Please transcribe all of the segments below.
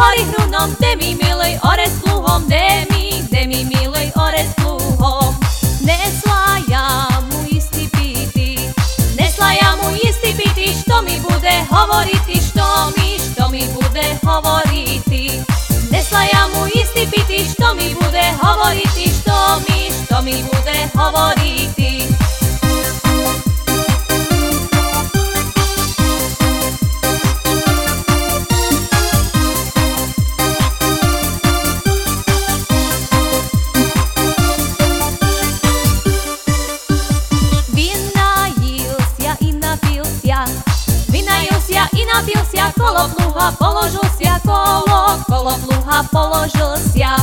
hory hrunom, kde mi milej ore s pluhom, kde mi, kde mi milej ore s pluhom. Nesla ja mu istý pity, nesla ja mu istý pity, što mi bude hovoriti, što mi, što mi bude hovoriti. Nesla ja mu istý pity, što mi bude hovoriti, što mi, što mi bude hovoriti. i nabil sa kolo pluha, položil sa kolo, kolo pluha, položil sa.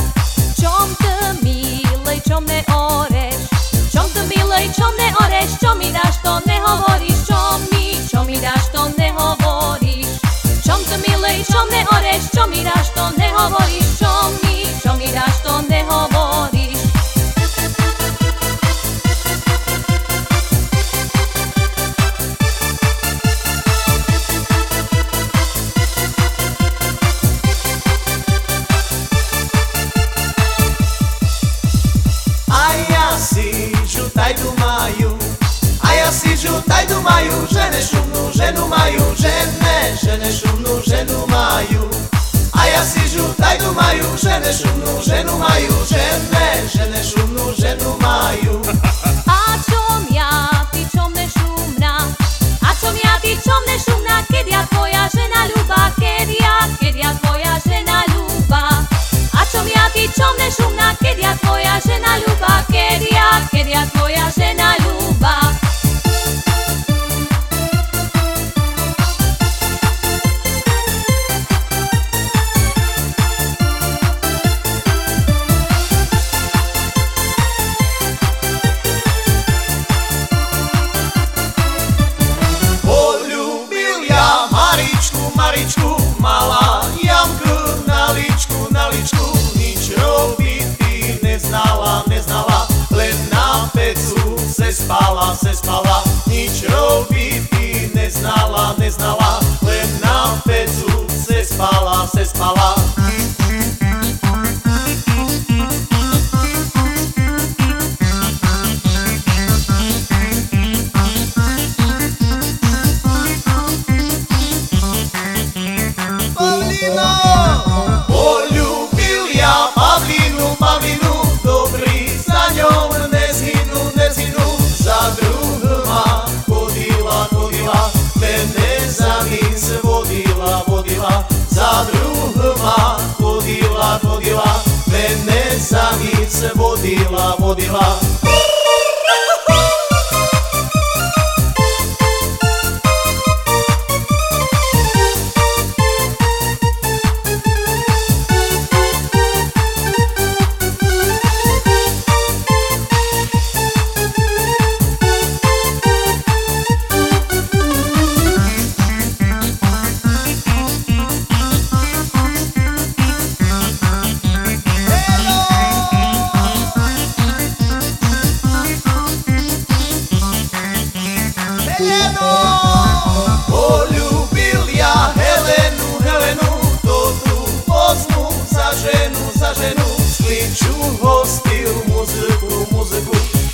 Čom te milej, čom ne oreš, čom te milej, čom ne oreš, čom mi daš, to ne hovoriš, čom mi, čom mi dáš, to ne hovoriš, čom te milej, čom ne oreš, čom mi daš, Tajdu majú, žene šumnú ženu majú, žene, žene šumnú ženu majú. A ja si žu, tajdu majú, žene šumnú ženu majú, žene, žene šumnú ženu majú. A čom ja, ty čom ne šumná, a čom ja, ty čom ne šumná, keď ja tvoja žena ľuba, keď ja, keď ja tvoja žena ľuba. A čom ja, ty čom ne šumná, keď ja tvoja žena ľuba, keď ja, keď ja tvoja žena ľuba. spala, se spala, nič robiť neznala, neznala, len na pecu se spala, se spala. Se vodila, vodila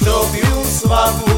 Тобі у свободу